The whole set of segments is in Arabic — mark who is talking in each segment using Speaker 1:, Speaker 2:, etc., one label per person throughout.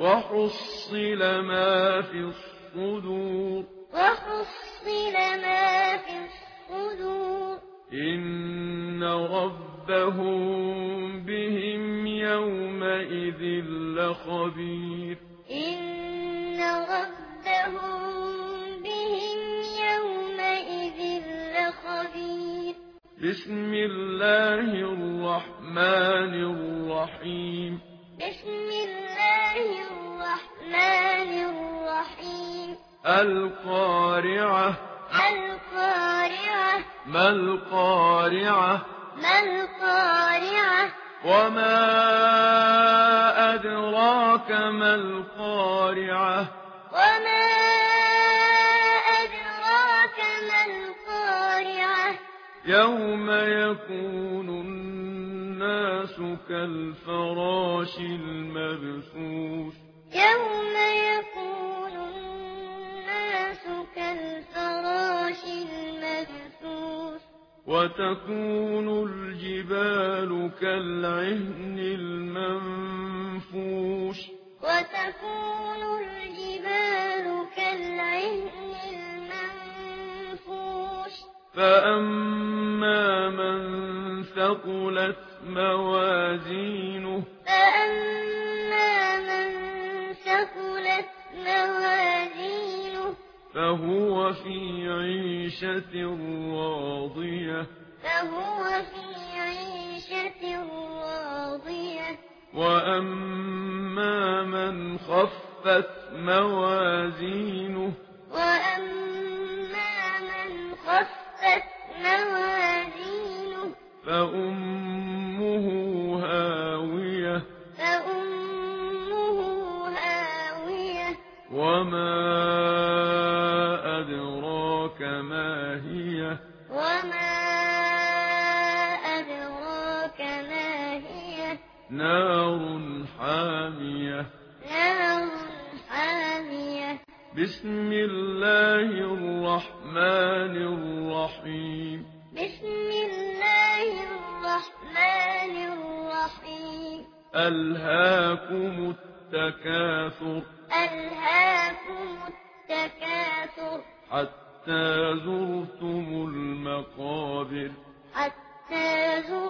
Speaker 1: وحصل ما في الصدور
Speaker 2: وحصل ما في الصدور
Speaker 1: إن ربهم بهم يومئذ لخبير
Speaker 2: إن ربهم بهم يومئذ لخبير
Speaker 1: بسم الله الرحمن الرحيم القارعة.
Speaker 2: القارعة.
Speaker 1: ما القارعة؟
Speaker 2: ما القارعة؟
Speaker 1: وما أدراك ما القارعة؟
Speaker 2: وما أدراك ما القارعة؟
Speaker 1: يوم يكون الناس كالفراش المبثوث.
Speaker 2: يوم يكون
Speaker 1: وتكون الجبال كالعهن المنفوش.
Speaker 2: وتكون الجبال كالعهن المنفوش.
Speaker 1: فأما من ثقلت موازينه
Speaker 2: فأما من ثقلت موازينه
Speaker 1: فهو في عيشة راضية.
Speaker 2: فهو في عيشة راضية.
Speaker 1: وأما من خفت موازينه.
Speaker 2: وأما من خفت موازينه.
Speaker 1: فأمه هاوية.
Speaker 2: فأمه هاوية.
Speaker 1: وما نار حامية.
Speaker 2: نار حامية.
Speaker 1: بسم الله الرحمن الرحيم.
Speaker 2: بسم الله الرحمن الرحيم.
Speaker 1: ألهاكم التكاثر.
Speaker 2: ألهاكم التكاثر.
Speaker 1: حتى زرتم المقابر.
Speaker 2: حتى زرتم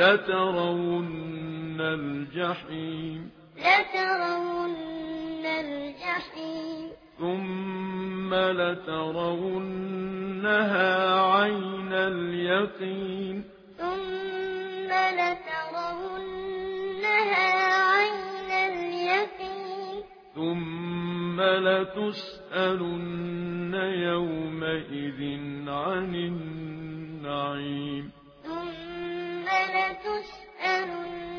Speaker 1: لترون الجحيم.
Speaker 2: لترون الجحيم.
Speaker 1: ثم لترونها عين اليقين.
Speaker 2: ثم لترونها عين اليقين.
Speaker 1: ثم لتسألن يومئذ عن النعيم.
Speaker 2: لَتُسْأَلُنَّ